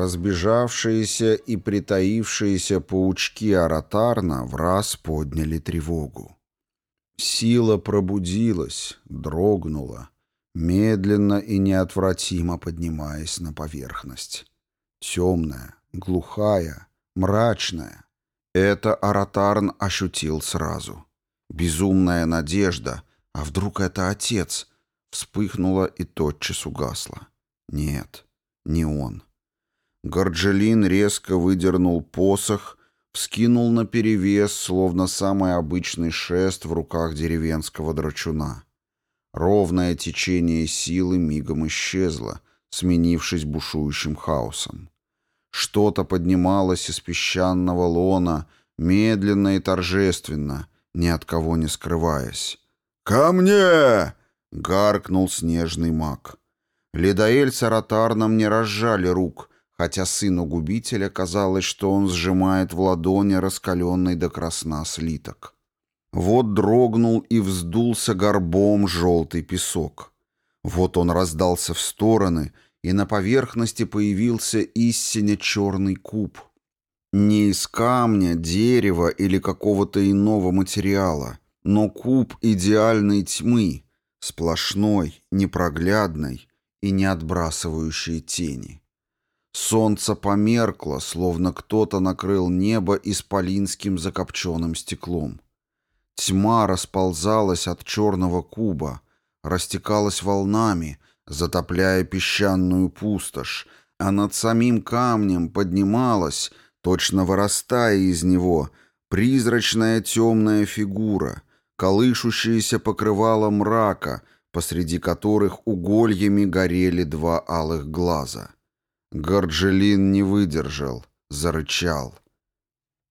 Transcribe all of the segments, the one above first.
Разбежавшиеся и притаившиеся паучки Аратарна в раз подняли тревогу. Сила пробудилась, дрогнула, медленно и неотвратимо поднимаясь на поверхность. Темная, глухая, мрачная. Это Аратарн ощутил сразу. Безумная надежда, а вдруг это отец, вспыхнула и тотчас угасла. Нет, не он. Горджелин резко выдернул посох, вскинул наперевес, словно самый обычный шест в руках деревенского драчуна. Ровное течение силы мигом исчезло, сменившись бушующим хаосом. Что-то поднималось из песчанного лона, медленно и торжественно, ни от кого не скрываясь. «Ко мне!» — гаркнул снежный маг. Ледоэль с Аратарном не разжали рук — хотя сыну губителя казалось, что он сжимает в ладони раскаленный до красна слиток. Вот дрогнул и вздулся горбом желтый песок. Вот он раздался в стороны, и на поверхности появился истинно черный куб. Не из камня, дерева или какого-то иного материала, но куб идеальной тьмы, сплошной, непроглядной и не отбрасывающей тени. Солнце померкло, словно кто-то накрыл небо исполинским закопченным стеклом. Тьма расползалась от черного куба, растекалась волнами, затопляя песчаную пустошь, а над самим камнем поднималась, точно вырастая из него, призрачная темная фигура, колышущаяся покрывало мрака, посреди которых угольями горели два алых глаза — Горджелин не выдержал, зарычал.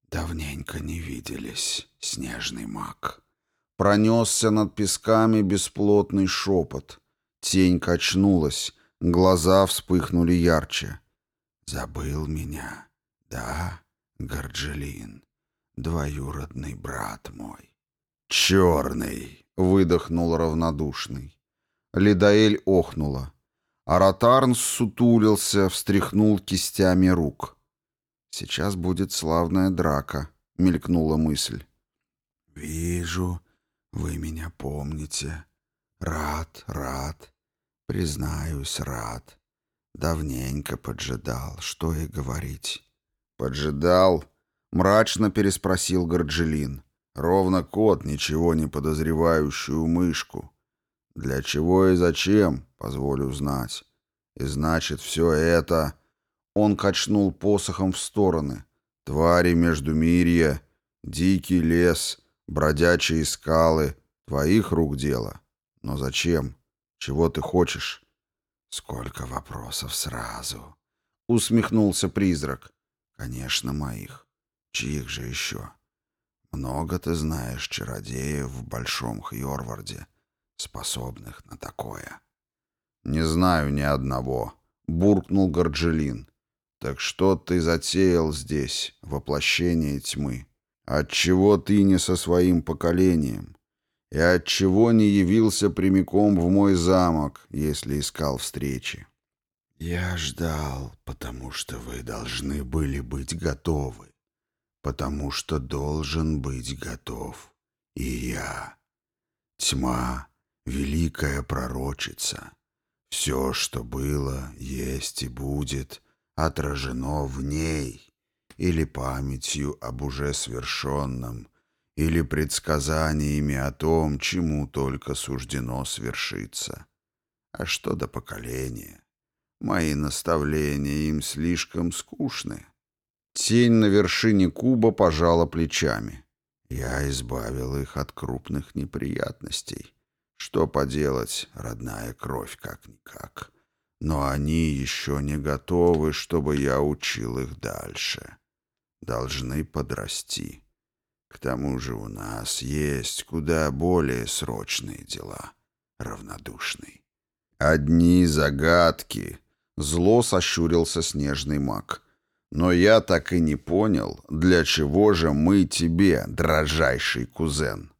«Давненько не виделись, снежный маг». Пронесся над песками бесплотный шепот. Тень качнулась, глаза вспыхнули ярче. «Забыл меня, да, Горджелин, двоюродный брат мой?» «Черный!» — выдохнул равнодушный. Лидаэль охнула. Аратарн сутулился, встряхнул кистями рук. «Сейчас будет славная драка», — мелькнула мысль. «Вижу, вы меня помните. Рад, рад. Признаюсь, рад. Давненько поджидал, что и говорить». «Поджидал?» — мрачно переспросил Горджелин. «Ровно кот, ничего не подозревающую мышку. Для чего и зачем, позволю знать. И значит, все это... Он качнул посохом в стороны. Твари между междумирья, дикий лес, бродячие скалы. Твоих рук дело. Но зачем? Чего ты хочешь? Сколько вопросов сразу. Усмехнулся призрак. Конечно, моих. Чьих же еще? Много ты знаешь чародеев в Большом Хьорварде. — способных на такое. «Не знаю ни одного», — буркнул Горджелин. «Так что ты затеял здесь, воплощение тьмы? Отчего ты не со своим поколением? И отчего не явился прямиком в мой замок, если искал встречи?» «Я ждал, потому что вы должны были быть готовы, потому что должен быть готов и я. Тьма великая пророчица. Все, что было, есть и будет, отражено в ней, или памятью об уже свершенном, или предсказаниями о том, чему только суждено свершиться. А что до поколения? Мои наставления им слишком скучны. Тень на вершине куба пожала плечами. Я избавил их от крупных неприятностей. Что поделать, родная кровь как-никак. Но они еще не готовы, чтобы я учил их дальше. Должны подрасти. К тому же у нас есть куда более срочные дела. Равнодушный. Одни загадки. Зло сощурился снежный маг. Но я так и не понял, для чего же мы тебе, дрожайший кузен.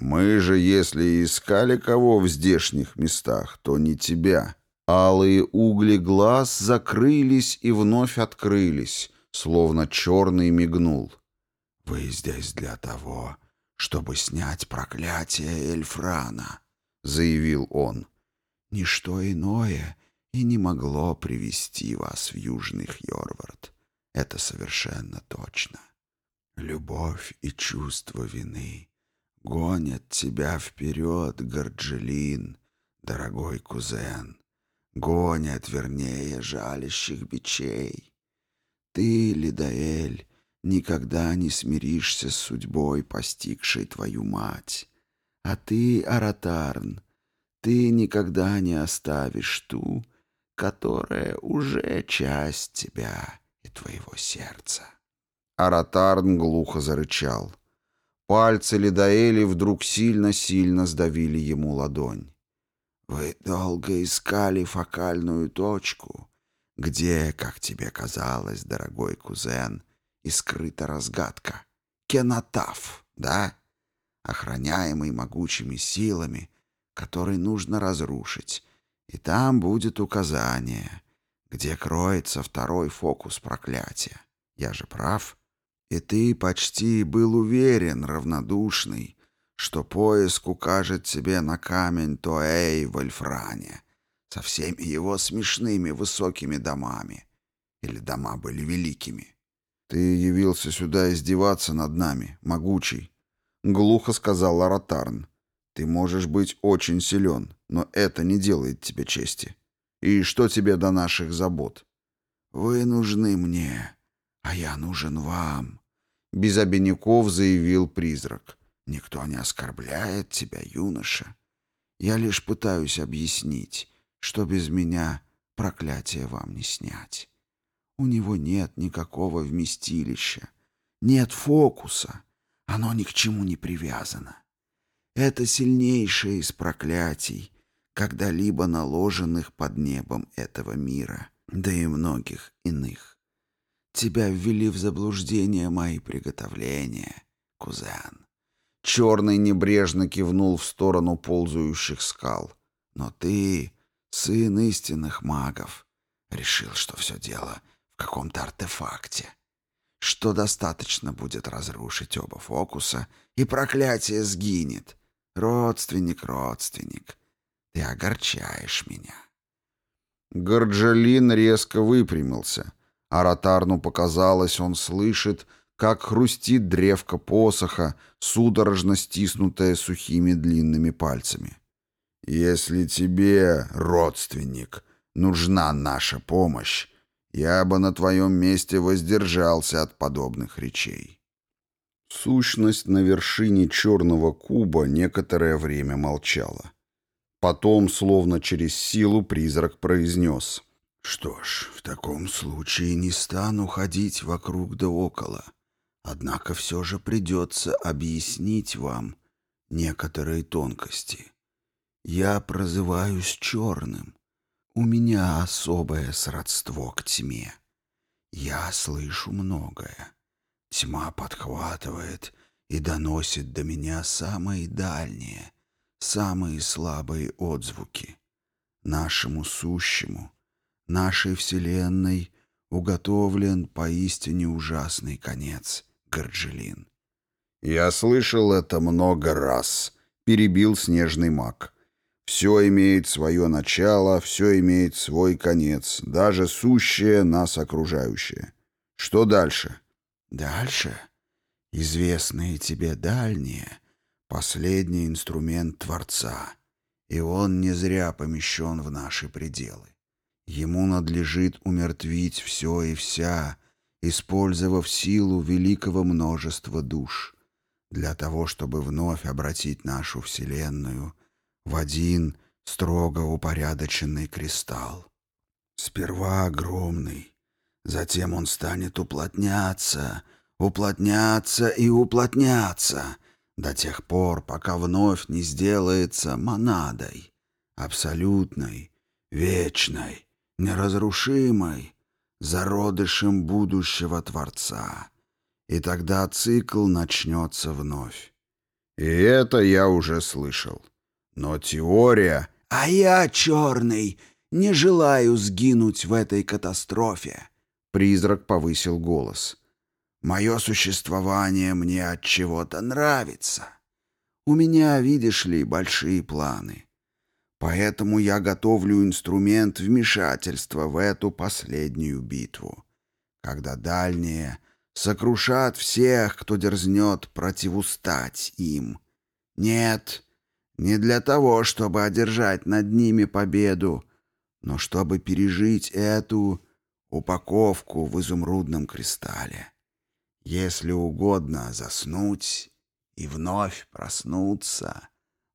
Мы же, если искали кого в здешних местах, то не тебя. Алые угли глаз закрылись и вновь открылись, словно черный мигнул. Вы здесь для того, чтобы снять проклятие Эльфрана, заявил он. Ничто иное и не могло привести вас в Южных Йорвард. Это совершенно точно. Любовь и чувство вины гонят тебя вперед, Горджелин, дорогой кузен. Гонят, вернее, жалящих бичей. Ты, Лидаэль, никогда не смиришься с судьбой, постигшей твою мать. А ты, Аратарн, ты никогда не оставишь ту, которая уже часть тебя и твоего сердца. Аратарн глухо зарычал. Пальцы Лидаэли вдруг сильно-сильно сдавили ему ладонь. «Вы долго искали фокальную точку, где, как тебе казалось, дорогой кузен, и скрыта разгадка. Кенотаф, да? Охраняемый могучими силами, который нужно разрушить. И там будет указание, где кроется второй фокус проклятия. Я же прав?» И ты почти был уверен, равнодушный, что поиск укажет тебе на камень Тоэй в Альфране со всеми его смешными высокими домами. Или дома были великими. Ты явился сюда издеваться над нами, могучий. Глухо сказал Аратарн. Ты можешь быть очень силен, но это не делает тебе чести. И что тебе до наших забот? Вы нужны мне, «А я нужен вам», — без обиняков заявил призрак. «Никто не оскорбляет тебя, юноша. Я лишь пытаюсь объяснить, что без меня проклятие вам не снять. У него нет никакого вместилища, нет фокуса, оно ни к чему не привязано. Это сильнейшее из проклятий, когда-либо наложенных под небом этого мира, да и многих иных. Тебя ввели в заблуждение мои приготовления, кузен. Черный небрежно кивнул в сторону ползающих скал. Но ты, сын истинных магов, решил, что все дело в каком-то артефакте что достаточно будет разрушить оба фокуса, и проклятие сгинет. Родственник, родственник, ты огорчаешь меня. Горджалин резко выпрямился. Аратарну показалось, он слышит, как хрустит древко посоха, судорожно стиснутое сухими длинными пальцами. «Если тебе, родственник, нужна наша помощь, я бы на твоем месте воздержался от подобных речей». Сущность на вершине черного куба некоторое время молчала. Потом, словно через силу, призрак произнес — что ж, в таком случае не стану ходить вокруг да около. Однако все же придется объяснить вам некоторые тонкости. Я прозываюсь черным. У меня особое сродство к тьме. Я слышу многое. Тьма подхватывает и доносит до меня самые дальние, самые слабые отзвуки. Нашему сущему — нашей Вселенной уготовлен поистине ужасный конец, Горджелин. «Я слышал это много раз», — перебил снежный маг. «Все имеет свое начало, все имеет свой конец, даже сущее нас окружающее. Что дальше?» «Дальше? Известные тебе дальние, последний инструмент Творца, и он не зря помещен в наши пределы. Ему надлежит умертвить все и вся, использовав силу великого множества душ, для того, чтобы вновь обратить нашу Вселенную в один строго упорядоченный кристалл. Сперва огромный, затем он станет уплотняться, уплотняться и уплотняться — до тех пор, пока вновь не сделается монадой, абсолютной, вечной, неразрушимой, зародышем будущего Творца. И тогда цикл начнется вновь. И это я уже слышал. Но теория... А я, черный, не желаю сгинуть в этой катастрофе. Призрак повысил голос. Мое существование мне от чего-то нравится. У меня, видишь ли, большие планы. Поэтому я готовлю инструмент вмешательства в эту последнюю битву, когда дальние сокрушат всех, кто дерзнет противустать им. Нет, не для того, чтобы одержать над ними победу, но чтобы пережить эту упаковку в изумрудном кристалле. Если угодно заснуть и вновь проснуться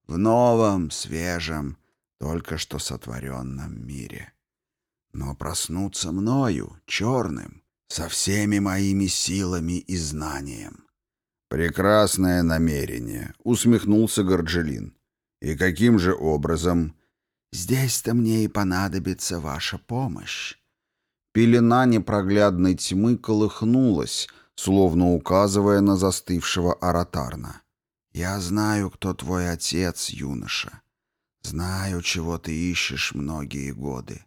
в новом свежем только что сотворенном мире. Но проснуться мною, черным, со всеми моими силами и знанием. «Прекрасное намерение», — усмехнулся Горджелин. «И каким же образом?» «Здесь-то мне и понадобится ваша помощь». Пелена непроглядной тьмы колыхнулась, словно указывая на застывшего Аратарна. «Я знаю, кто твой отец, юноша, Знаю, чего ты ищешь многие годы.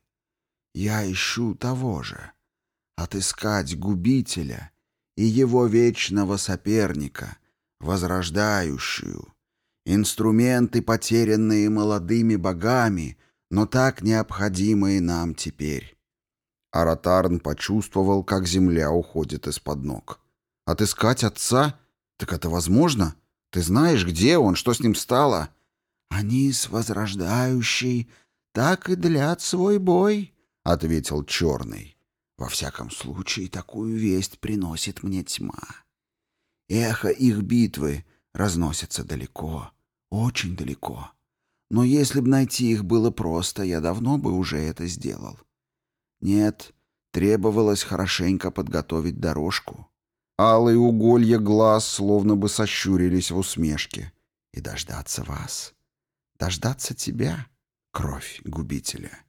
Я ищу того же. Отыскать губителя и его вечного соперника, возрождающую. Инструменты, потерянные молодыми богами, но так необходимые нам теперь. Аратарн почувствовал, как земля уходит из-под ног. «Отыскать отца? Так это возможно? Ты знаешь, где он, что с ним стало?» «Они с возрождающей так и длят свой бой», — ответил Черный. «Во всяком случае, такую весть приносит мне тьма. Эхо их битвы разносится далеко, очень далеко. Но если б найти их было просто, я давно бы уже это сделал. Нет, требовалось хорошенько подготовить дорожку». Алые уголья глаз словно бы сощурились в усмешке. «И дождаться вас». Дождаться тебя, кровь губителя.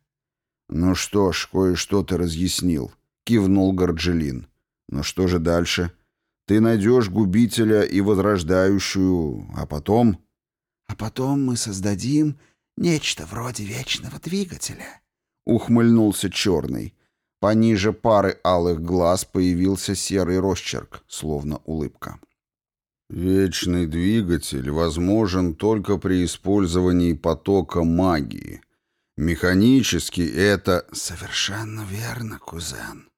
«Ну что ж, кое-что ты разъяснил», — кивнул Горджелин. «Ну что же дальше? Ты найдешь губителя и возрождающую, а потом...» «А потом мы создадим нечто вроде вечного двигателя», — ухмыльнулся Черный. Пониже пары алых глаз появился серый росчерк, словно улыбка. Вечный двигатель возможен только при использовании потока магии. Механически это... Совершенно верно, кузен.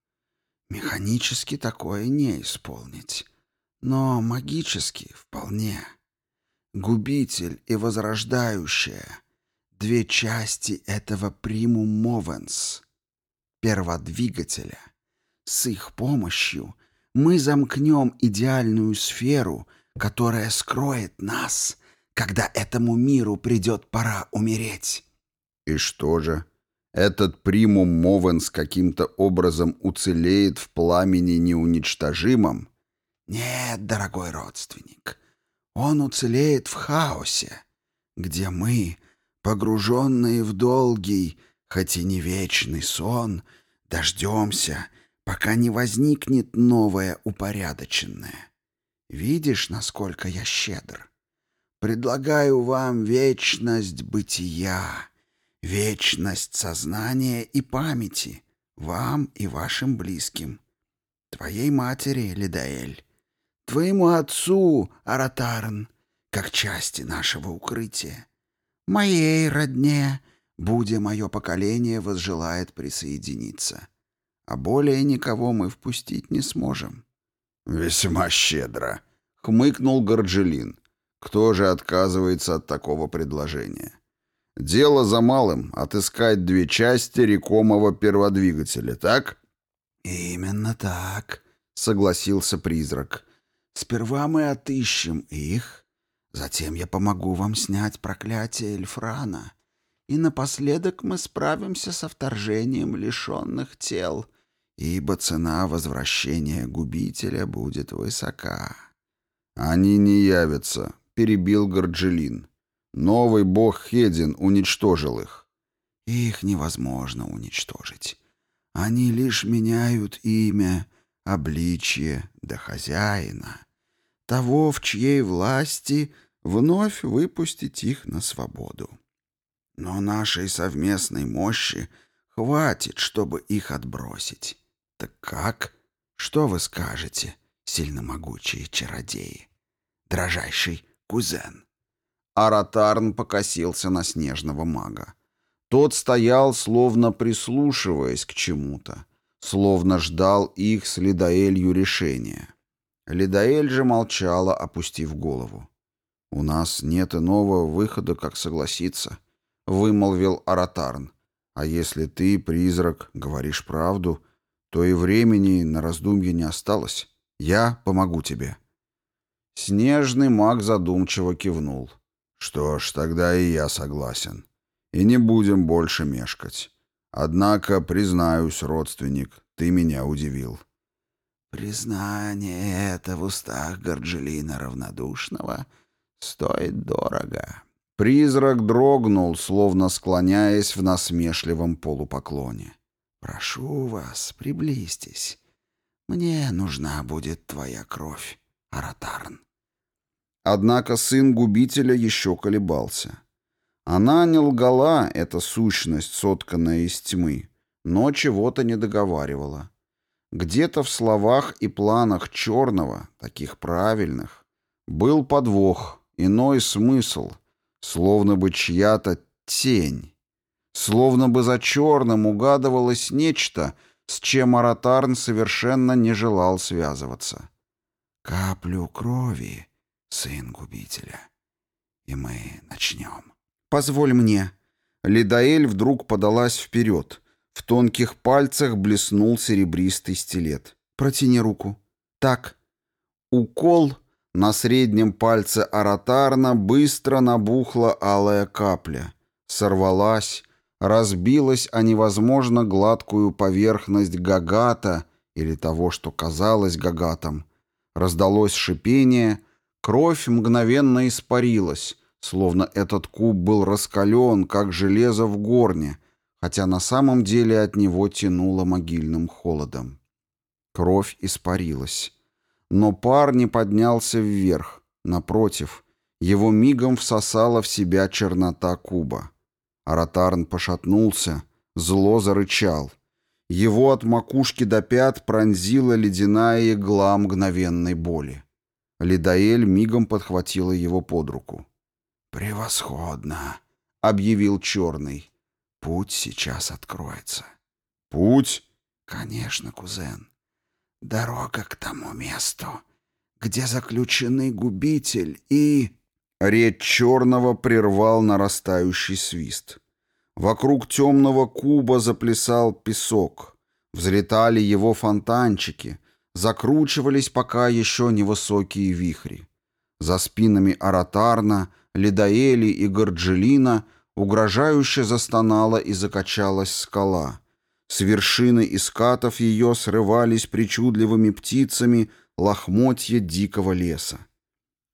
Механически такое не исполнить. Но магически вполне. Губитель и возрождающее. Две части этого примум мовенс. Перводвигателя. С их помощью мы замкнем идеальную сферу — которая скроет нас, когда этому миру придет пора умереть». «И что же? Этот примум Мовенс каким-то образом уцелеет в пламени неуничтожимом?» «Нет, дорогой родственник, он уцелеет в хаосе, где мы, погруженные в долгий, хоть и не вечный сон, дождемся, пока не возникнет новое упорядоченное». Видишь, насколько я щедр? Предлагаю вам вечность бытия, вечность сознания и памяти, вам и вашим близким. Твоей матери, Лидаэль, твоему отцу, Аратарн, как части нашего укрытия. Моей родне, будь мое поколение возжелает присоединиться. А более никого мы впустить не сможем. «Весьма щедро», — хмыкнул Горджелин. «Кто же отказывается от такого предложения?» «Дело за малым — отыскать две части рекомого перводвигателя, так?» «Именно так», — согласился призрак. «Сперва мы отыщем их, затем я помогу вам снять проклятие Эльфрана, и напоследок мы справимся со вторжением лишенных тел» ибо цена возвращения губителя будет высока». «Они не явятся», — перебил Горджелин. «Новый бог Хедин уничтожил их». «Их невозможно уничтожить. Они лишь меняют имя, обличие, до да хозяина, того, в чьей власти вновь выпустить их на свободу. Но нашей совместной мощи хватит, чтобы их отбросить. «Так как? Что вы скажете, сильно чародеи? Дрожайший кузен!» Аратарн покосился на снежного мага. Тот стоял, словно прислушиваясь к чему-то, словно ждал их с Лидаэлью решения. Лидаэль же молчала, опустив голову. «У нас нет иного выхода, как согласиться», — вымолвил Аратарн. «А если ты, призрак, говоришь правду, то и времени на раздумье не осталось. Я помогу тебе». Снежный маг задумчиво кивнул. «Что ж, тогда и я согласен. И не будем больше мешкать. Однако, признаюсь, родственник, ты меня удивил». «Признание это в устах Горджелина равнодушного стоит дорого». Призрак дрогнул, словно склоняясь в насмешливом полупоклоне. Прошу вас, приблизьтесь. Мне нужна будет твоя кровь, Аратарн». Однако сын губителя еще колебался. Она не лгала, эта сущность, сотканная из тьмы, но чего-то не договаривала. Где-то в словах и планах черного, таких правильных, был подвох, иной смысл, словно бы чья-то тень, Словно бы за черным угадывалось нечто, с чем Аратарн совершенно не желал связываться. «Каплю крови, сын губителя, и мы начнем». «Позволь мне». Лидаэль вдруг подалась вперед. В тонких пальцах блеснул серебристый стилет. «Протяни руку». «Так». Укол на среднем пальце Аратарна быстро набухла алая капля. Сорвалась, разбилась о невозможно гладкую поверхность гагата или того, что казалось гагатом. Раздалось шипение, кровь мгновенно испарилась, словно этот куб был раскален, как железо в горне, хотя на самом деле от него тянуло могильным холодом. Кровь испарилась. Но пар не поднялся вверх, напротив, его мигом всосала в себя чернота куба. Аратарн пошатнулся, зло зарычал. Его от макушки до пят пронзила ледяная игла мгновенной боли. Лидаэль мигом подхватила его под руку. «Превосходно!» — объявил Черный. «Путь сейчас откроется». «Путь?» «Конечно, кузен. Дорога к тому месту, где заключены губитель и...» Речь черного прервал нарастающий свист. Вокруг темного куба заплясал песок. Взлетали его фонтанчики, закручивались пока еще невысокие вихри. За спинами Аратарна, Ледоэли и Горджелина угрожающе застонала и закачалась скала. С вершины искатов ее срывались причудливыми птицами лохмотья дикого леса.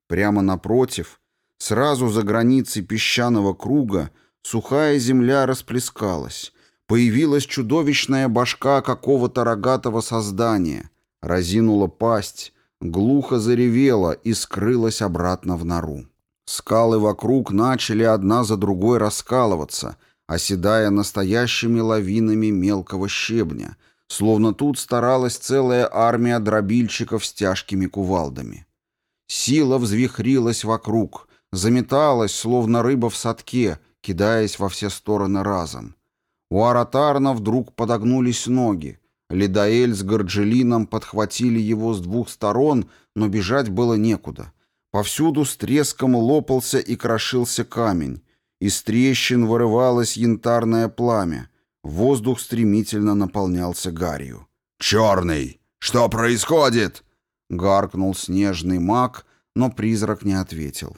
Прямо напротив — Сразу за границей песчаного круга сухая земля расплескалась. Появилась чудовищная башка какого-то рогатого создания. Разинула пасть, глухо заревела и скрылась обратно в нору. Скалы вокруг начали одна за другой раскалываться, оседая настоящими лавинами мелкого щебня, словно тут старалась целая армия дробильщиков с тяжкими кувалдами. Сила взвихрилась вокруг — заметалась, словно рыба в садке, кидаясь во все стороны разом. У Аратарна вдруг подогнулись ноги. Ледоэль с Горджелином подхватили его с двух сторон, но бежать было некуда. Повсюду с треском лопался и крошился камень. Из трещин вырывалось янтарное пламя. Воздух стремительно наполнялся гарью. «Черный! Что происходит?» Гаркнул снежный маг, но призрак не ответил.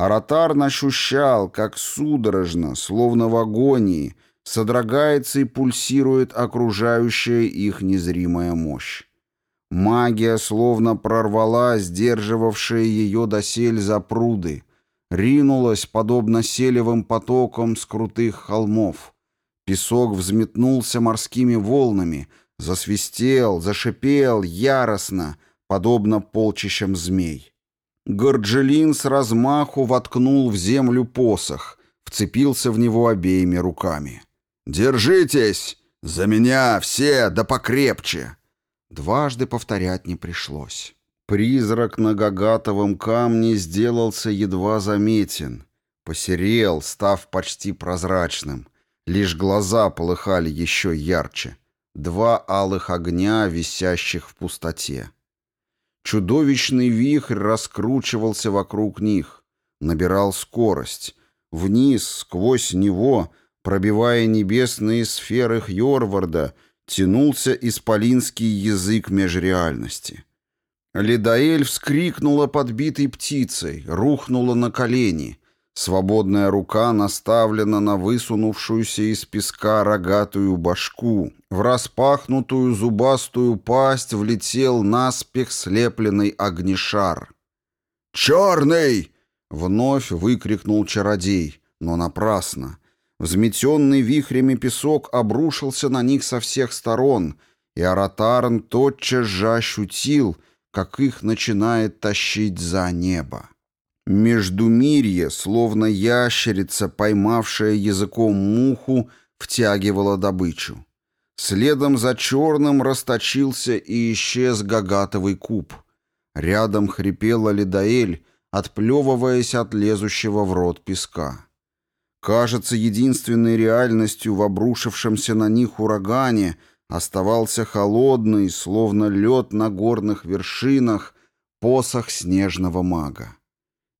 Аратар ощущал, как судорожно, словно в агонии, содрогается и пульсирует окружающая их незримая мощь. Магия словно прорвала сдерживавшие ее досель запруды, ринулась, подобно селевым потокам с крутых холмов. Песок взметнулся морскими волнами, засвистел, зашипел яростно, подобно полчищам змей. Горджелин с размаху воткнул в землю посох, вцепился в него обеими руками. «Держитесь! За меня все, да покрепче!» Дважды повторять не пришлось. Призрак на гагатовом камне сделался едва заметен. Посерел, став почти прозрачным. Лишь глаза полыхали еще ярче. Два алых огня, висящих в пустоте. Чудовищный вихрь раскручивался вокруг них, набирал скорость. Вниз, сквозь него, пробивая небесные сферы Хьорварда, тянулся исполинский язык межреальности. Ледоэль вскрикнула подбитой птицей, рухнула на колени, Свободная рука наставлена на высунувшуюся из песка рогатую башку. В распахнутую зубастую пасть влетел наспех слепленный огнешар. «Черный!» — вновь выкрикнул чародей, но напрасно. Взметенный вихрями песок обрушился на них со всех сторон, и Аратарн тотчас же ощутил, как их начинает тащить за небо. Междумирье, словно ящерица, поймавшая языком муху, втягивала добычу. Следом за черным расточился и исчез гагатовый куб. Рядом хрипела ледоэль, отплевываясь от лезущего в рот песка. Кажется, единственной реальностью в обрушившемся на них урагане оставался холодный, словно лед на горных вершинах, посох снежного мага.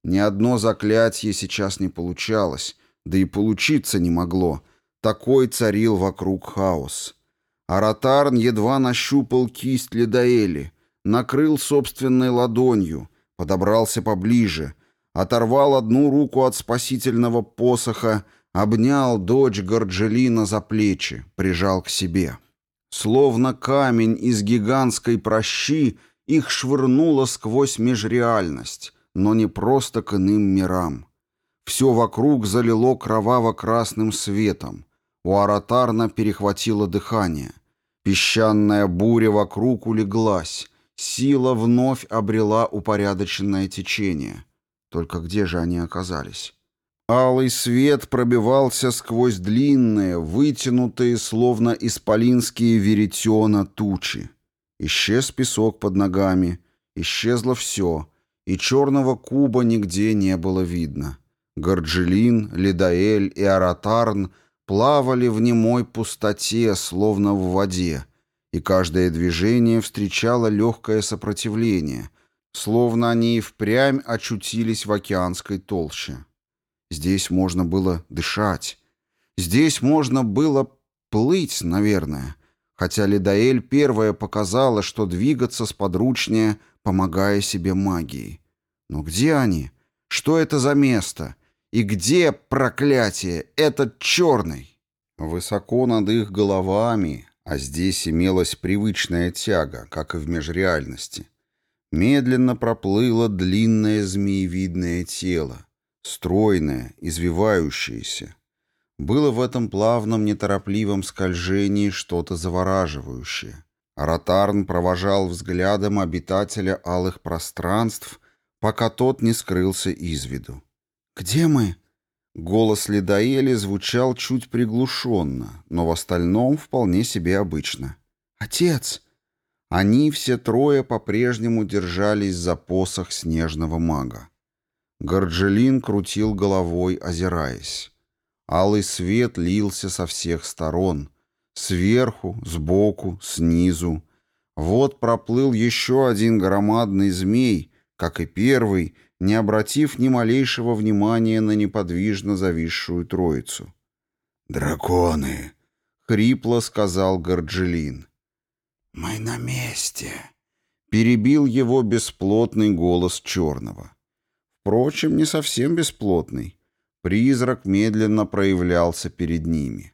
Ни одно заклятие сейчас не получалось, да и получиться не могло. Такой царил вокруг хаос. Аратарн едва нащупал кисть Ледаэли, накрыл собственной ладонью, подобрался поближе, оторвал одну руку от спасительного посоха, обнял дочь Горджелина за плечи, прижал к себе. Словно камень из гигантской прощи их швырнуло сквозь межреальность, но не просто к иным мирам. Все вокруг залило кроваво-красным светом. У Аратарна перехватило дыхание. Песчаная буря вокруг улеглась. Сила вновь обрела упорядоченное течение. Только где же они оказались? Алый свет пробивался сквозь длинные, вытянутые, словно исполинские веретена, тучи. Исчез песок под ногами, исчезло все, и черного куба нигде не было видно. Горджелин, Лидаэль и Аратарн плавали в немой пустоте, словно в воде, и каждое движение встречало легкое сопротивление, словно они и впрямь очутились в океанской толще. Здесь можно было дышать. Здесь можно было плыть, наверное, хотя Лидаэль первая показала, что двигаться сподручнее, помогая себе магией. Но где они? Что это за место? И где, проклятие, этот черный? Высоко над их головами, а здесь имелась привычная тяга, как и в межреальности. Медленно проплыло длинное змеевидное тело, стройное, извивающееся. Было в этом плавном, неторопливом скольжении что-то завораживающее. Ротарн провожал взглядом обитателя алых пространств пока тот не скрылся из виду. «Где мы?» Голос Ледоели звучал чуть приглушенно, но в остальном вполне себе обычно. «Отец!» Они все трое по-прежнему держались за посох снежного мага. Горджелин крутил головой, озираясь. Алый свет лился со всех сторон. Сверху, сбоку, снизу. Вот проплыл еще один громадный змей — как и первый, не обратив ни малейшего внимания на неподвижно зависшую троицу. «Драконы!» — хрипло сказал Горджелин. «Мы на месте!» — перебил его бесплотный голос черного. Впрочем, не совсем бесплотный. Призрак медленно проявлялся перед ними.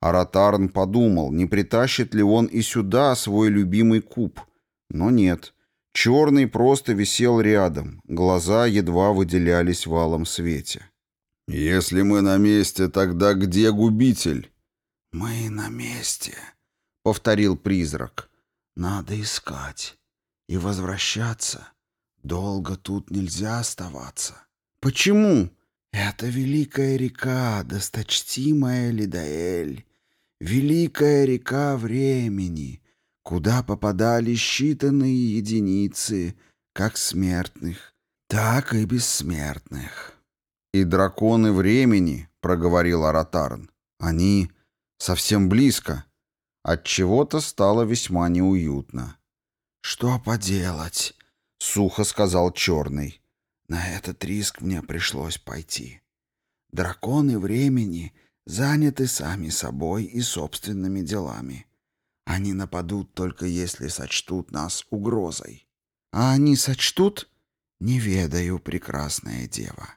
Аратарн подумал, не притащит ли он и сюда свой любимый куб. Но нет — Черный просто висел рядом, глаза едва выделялись в алом свете. «Если мы на месте, тогда где губитель?» «Мы на месте», — повторил призрак. «Надо искать и возвращаться. Долго тут нельзя оставаться». «Почему?» «Это великая река, досточтимая Лидаэль, великая река времени, куда попадали считанные единицы, как смертных, так и бессмертных. «И драконы времени», — проговорил Аратарн, — «они совсем близко». От чего то стало весьма неуютно. «Что поделать?» — сухо сказал Черный. «На этот риск мне пришлось пойти. Драконы времени заняты сами собой и собственными делами». Они нападут только если сочтут нас угрозой. А они сочтут? Не ведаю, прекрасная дева.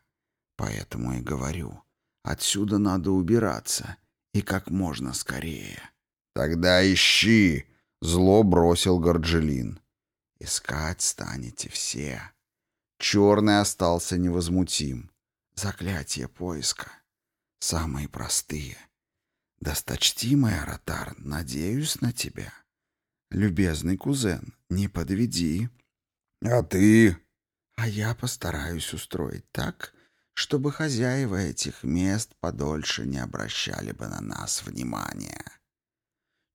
Поэтому и говорю, отсюда надо убираться, и как можно скорее. Тогда ищи, зло бросил Горджелин. Искать станете все. Черный остался невозмутим. Заклятие поиска. Самые простые — «Досточтимый Ротар, надеюсь на тебя. Любезный кузен, не подведи». «А ты?» «А я постараюсь устроить так, чтобы хозяева этих мест подольше не обращали бы на нас внимания».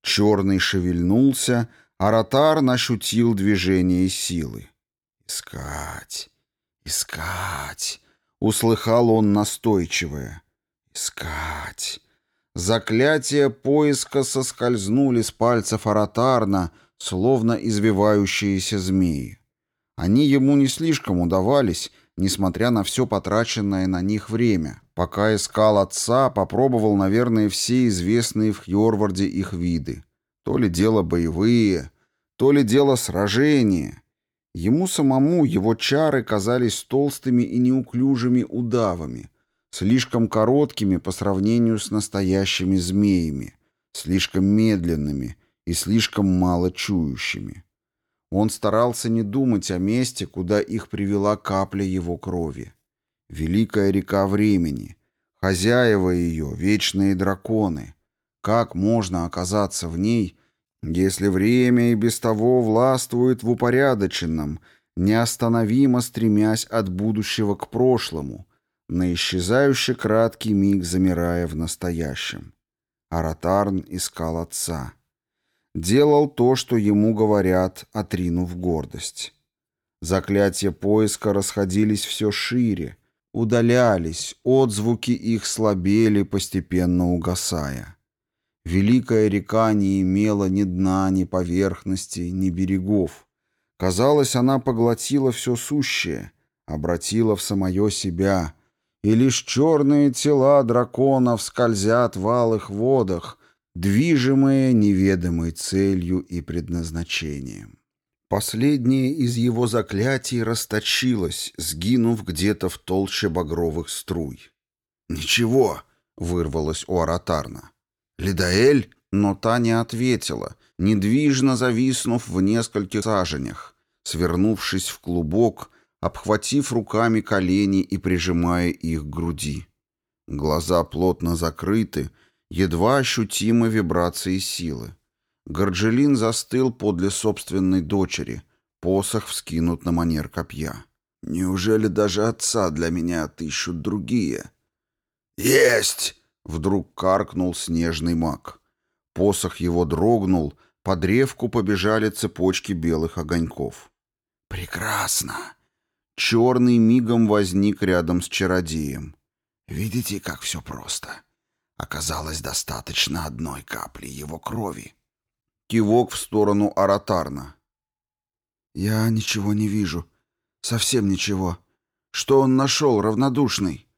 Черный шевельнулся, а Ротар нащутил движение силы. «Искать! Искать!» — услыхал он настойчивое. «Искать! Заклятия поиска соскользнули с пальцев Аратарна, словно извивающиеся змеи. Они ему не слишком удавались, несмотря на все потраченное на них время. Пока искал отца, попробовал, наверное, все известные в Хьорварде их виды. То ли дело боевые, то ли дело сражения. Ему самому его чары казались толстыми и неуклюжими удавами, слишком короткими по сравнению с настоящими змеями, слишком медленными и слишком мало чующими. Он старался не думать о месте, куда их привела капля его крови. Великая река времени, хозяева ее, вечные драконы. Как можно оказаться в ней, если время и без того властвует в упорядоченном, неостановимо стремясь от будущего к прошлому, на исчезающий краткий миг замирая в настоящем. Аратарн искал отца. Делал то, что ему говорят, отринув гордость. Заклятия поиска расходились все шире, удалялись, отзвуки их слабели, постепенно угасая. Великая река не имела ни дна, ни поверхности, ни берегов. Казалось, она поглотила все сущее, обратила в самое себя — и лишь черные тела драконов скользят в алых водах, движимые неведомой целью и предназначением. Последнее из его заклятий расточилось, сгинув где-то в толще багровых струй. «Ничего!» — вырвалось у Аратарна. «Лидаэль?» Но та не ответила, недвижно зависнув в нескольких саженях. Свернувшись в клубок — обхватив руками колени и прижимая их к груди. Глаза плотно закрыты, едва ощутимы вибрации силы. Горджелин застыл подле собственной дочери, посох вскинут на манер копья. «Неужели даже отца для меня отыщут другие?» «Есть!» — вдруг каркнул снежный маг. Посох его дрогнул, по древку побежали цепочки белых огоньков. «Прекрасно!» Черный мигом возник рядом с чародеем. «Видите, как все просто. Оказалось, достаточно одной капли его крови». Кивок в сторону Аратарна. «Я ничего не вижу. Совсем ничего. Что он нашел, равнодушный?»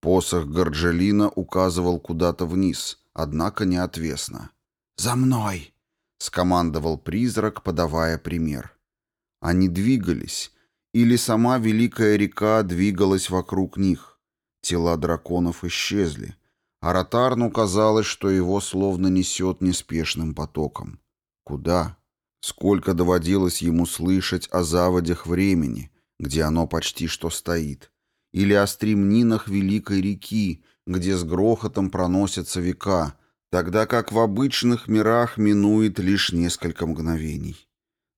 Посох Горджелина указывал куда-то вниз, однако неотвесно. «За мной!» — скомандовал призрак, подавая пример. Они двигались, или сама великая река двигалась вокруг них. Тела драконов исчезли, а Ротарну казалось, что его словно несет неспешным потоком. Куда? Сколько доводилось ему слышать о заводях времени, где оно почти что стоит, или о стремнинах великой реки, где с грохотом проносятся века, тогда как в обычных мирах минует лишь несколько мгновений.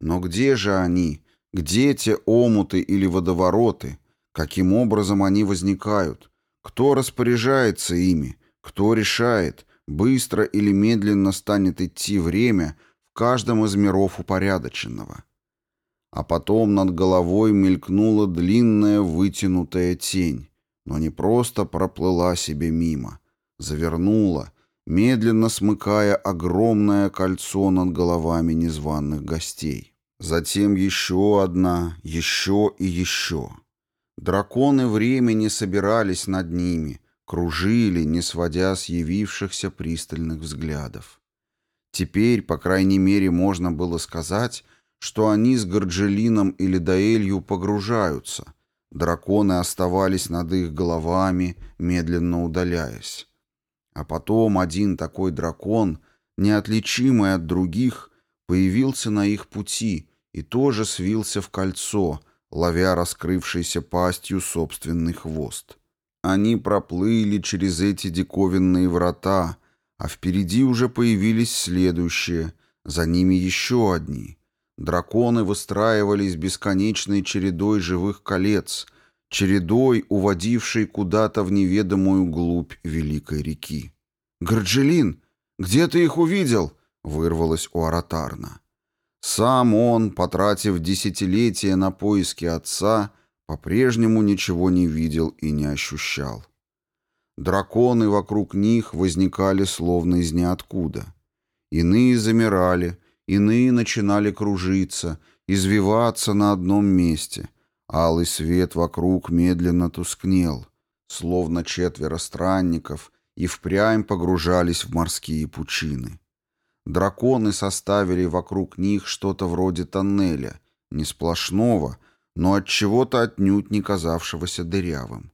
Но где же они, где те омуты или водовороты? Каким образом они возникают? Кто распоряжается ими? Кто решает, быстро или медленно станет идти время в каждом из миров упорядоченного? А потом над головой мелькнула длинная вытянутая тень, но не просто проплыла себе мимо, завернула, медленно смыкая огромное кольцо над головами незваных гостей. Затем еще одна, еще и еще. Драконы времени собирались над ними, кружили, не сводя с явившихся пристальных взглядов. Теперь, по крайней мере, можно было сказать, что они с Горджелином или Даэлью погружаются. Драконы оставались над их головами, медленно удаляясь. А потом один такой дракон, неотличимый от других, появился на их пути, и тоже свился в кольцо, ловя раскрывшейся пастью собственный хвост. Они проплыли через эти диковинные врата, а впереди уже появились следующие, за ними еще одни. Драконы выстраивались бесконечной чередой живых колец, чередой, уводившей куда-то в неведомую глубь великой реки. «Горджелин, где ты их увидел?» — вырвалось у Аратарна. Сам он, потратив десятилетия на поиски отца, по-прежнему ничего не видел и не ощущал. Драконы вокруг них возникали словно из ниоткуда. Иные замирали, иные начинали кружиться, извиваться на одном месте. Алый свет вокруг медленно тускнел, словно четверо странников и впрямь погружались в морские пучины. Драконы составили вокруг них что-то вроде тоннеля, не сплошного, но от чего-то отнюдь не казавшегося дырявым.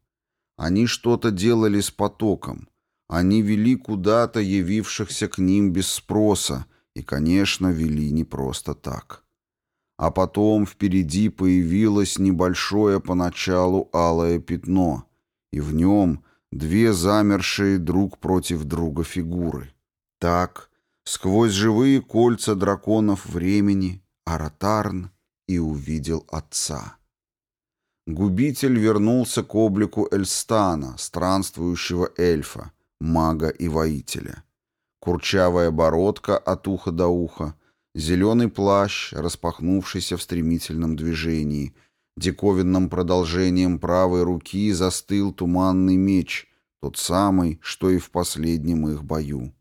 Они что-то делали с потоком. Они вели куда-то явившихся к ним без спроса, и, конечно, вели не просто так. А потом впереди появилось небольшое поначалу алое пятно, и в нем две замершие друг против друга фигуры. Так сквозь живые кольца драконов времени, Аратарн и увидел отца. Губитель вернулся к облику Эльстана, странствующего эльфа, мага и воителя. Курчавая бородка от уха до уха, зеленый плащ, распахнувшийся в стремительном движении, диковинным продолжением правой руки застыл туманный меч, тот самый, что и в последнем их бою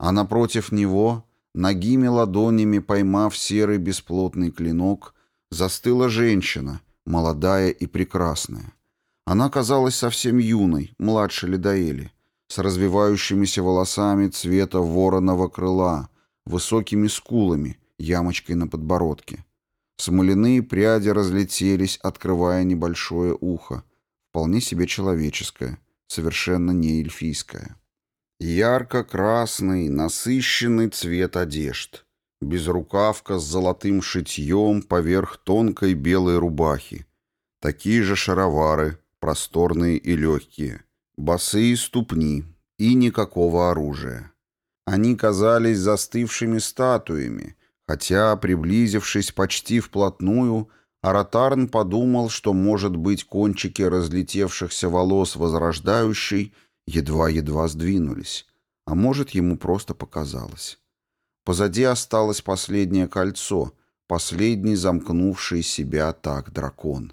а напротив него, ногими ладонями поймав серый бесплотный клинок, застыла женщина, молодая и прекрасная. Она казалась совсем юной, младше Лидаэли, с развивающимися волосами цвета вороного крыла, высокими скулами, ямочкой на подбородке. Смоляные пряди разлетелись, открывая небольшое ухо, вполне себе человеческое, совершенно не эльфийское. Ярко-красный, насыщенный цвет одежд. Безрукавка с золотым шитьем поверх тонкой белой рубахи. Такие же шаровары, просторные и легкие. Босые ступни и никакого оружия. Они казались застывшими статуями, хотя, приблизившись почти вплотную, Аратарн подумал, что, может быть, кончики разлетевшихся волос возрождающей – едва-едва сдвинулись, а может, ему просто показалось. Позади осталось последнее кольцо, последний замкнувший себя так дракон.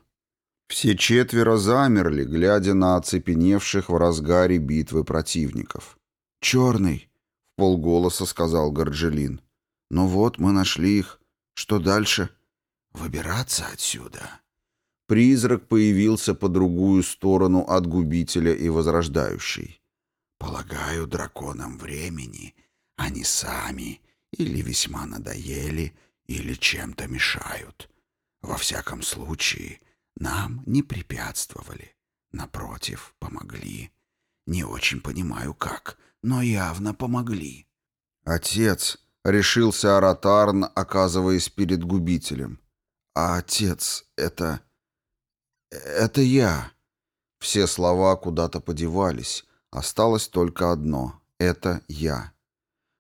Все четверо замерли, глядя на оцепеневших в разгаре битвы противников. «Черный!» — в полголоса сказал Горджелин. «Ну вот, мы нашли их. Что дальше?» «Выбираться отсюда!» Призрак появился по другую сторону от губителя и возрождающей. «Полагаю, драконам времени. Они сами или весьма надоели, или чем-то мешают. Во всяком случае, нам не препятствовали. Напротив, помогли. Не очень понимаю, как, но явно помогли». «Отец!» — решился Аратарн, оказываясь перед губителем. «А отец — это...» «Это я». Все слова куда-то подевались. Осталось только одно — «это я».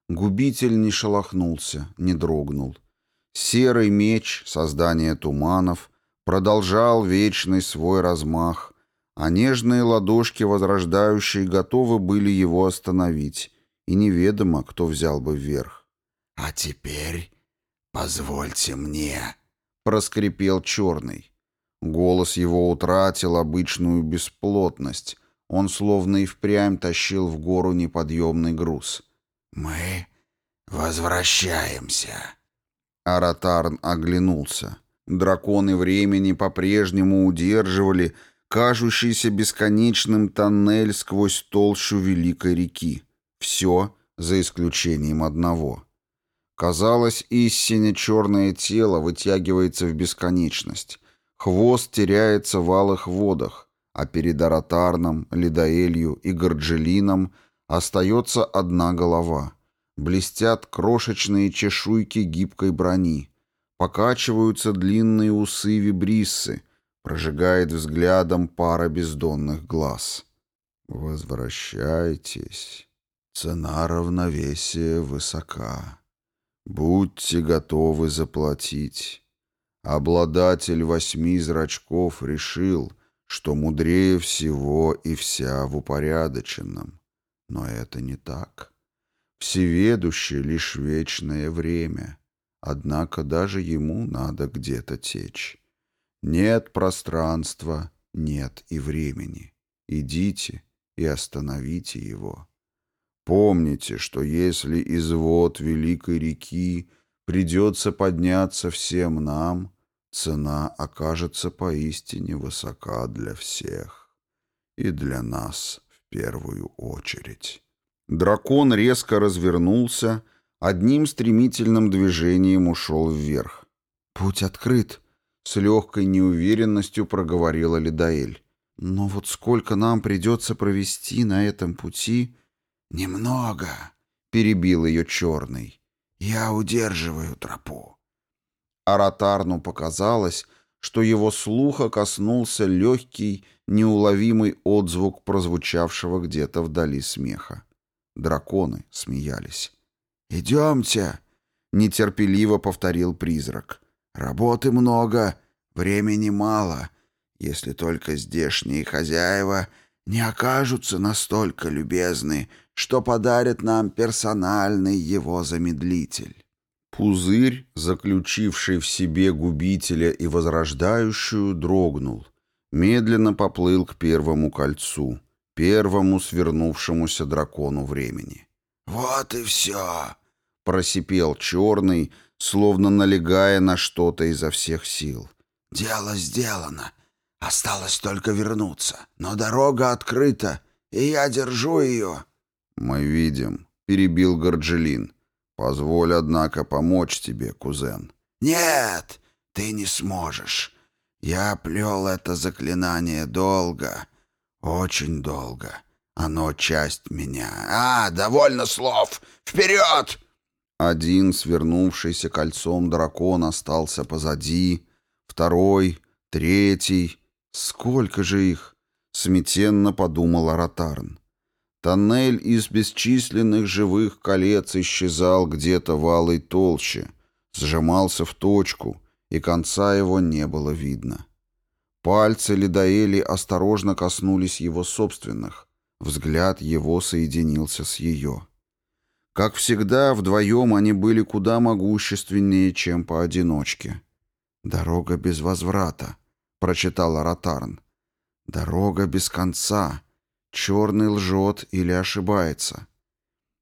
Губитель не шелохнулся, не дрогнул. Серый меч, создание туманов, продолжал вечный свой размах, а нежные ладошки возрождающие готовы были его остановить, и неведомо, кто взял бы вверх. «А теперь позвольте мне», — проскрипел черный. Голос его утратил обычную бесплотность. Он словно и впрямь тащил в гору неподъемный груз. «Мы возвращаемся». Аратарн оглянулся. Драконы времени по-прежнему удерживали кажущийся бесконечным тоннель сквозь толщу Великой реки. Все, за исключением одного. Казалось, истинно черное тело вытягивается в бесконечность. Хвост теряется в алых водах, а перед Аратарном, ледоэлью и Горджелином остается одна голова. Блестят крошечные чешуйки гибкой брони. Покачиваются длинные усы вибриссы. Прожигает взглядом пара бездонных глаз. «Возвращайтесь. Цена равновесия высока. Будьте готовы заплатить». Обладатель восьми зрачков решил, что мудрее всего и вся в упорядоченном. Но это не так. Всеведущий лишь вечное время. Однако даже ему надо где-то течь. Нет пространства, нет и времени. Идите и остановите его. Помните, что если извод великой реки придется подняться всем нам, цена окажется поистине высока для всех. И для нас в первую очередь. Дракон резко развернулся, одним стремительным движением ушел вверх. «Путь открыт», — с легкой неуверенностью проговорила Лидаэль. «Но вот сколько нам придется провести на этом пути...» «Немного», — перебил ее черный. «Я удерживаю тропу. Аратарну показалось, что его слуха коснулся легкий, неуловимый отзвук прозвучавшего где-то вдали смеха. Драконы смеялись. «Идемте!» — нетерпеливо повторил призрак. «Работы много, времени мало, если только здешние хозяева не окажутся настолько любезны, что подарят нам персональный его замедлитель». Пузырь, заключивший в себе губителя и возрождающую, дрогнул. Медленно поплыл к первому кольцу, первому свернувшемуся дракону времени. «Вот и все!» — просипел черный, словно налегая на что-то изо всех сил. «Дело сделано. Осталось только вернуться. Но дорога открыта, и я держу ее». «Мы видим», — перебил Горджелин. Позволь, однако, помочь тебе, кузен. Нет, ты не сможешь. Я плел это заклинание долго, очень долго. Оно часть меня. А, довольно слов! Вперед! Один, свернувшийся кольцом дракон, остался позади. Второй, третий. Сколько же их? Сметенно подумала Ротарн. Тоннель из бесчисленных живых колец исчезал где-то в алой толще, сжимался в точку, и конца его не было видно. Пальцы Ледоэли осторожно коснулись его собственных, взгляд его соединился с ее. Как всегда, вдвоем они были куда могущественнее, чем поодиночке. «Дорога без возврата», — прочитала Ротарн. «Дорога без конца», черный лжет или ошибается.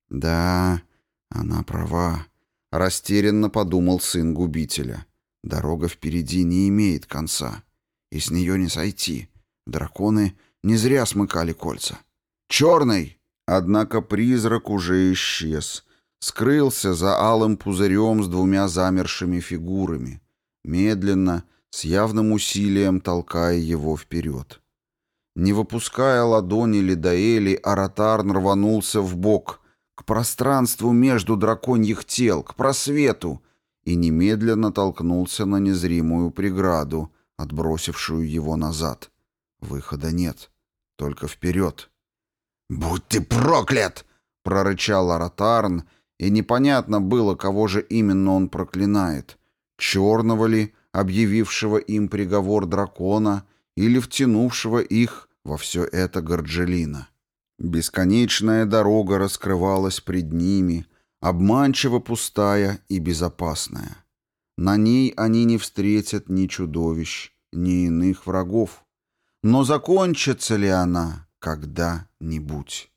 Да, она права, растерянно подумал сын губителя. Дорога впереди не имеет конца, и с нее не сойти. Драконы не зря смыкали кольца. «Черный!» Однако призрак уже исчез. Скрылся за алым пузырем с двумя замершими фигурами. Медленно, с явным усилием толкая его вперед. Не выпуская ладони Лидаэли, Аратарн рванулся в бок к пространству между драконьих тел, к просвету, и немедленно толкнулся на незримую преграду, отбросившую его назад. Выхода нет, только вперед. «Будь ты проклят!» — прорычал Аратарн, и непонятно было, кого же именно он проклинает. Черного ли, объявившего им приговор дракона — или втянувшего их во все это Горджелина. Бесконечная дорога раскрывалась пред ними, обманчиво пустая и безопасная. На ней они не встретят ни чудовищ, ни иных врагов. Но закончится ли она когда-нибудь?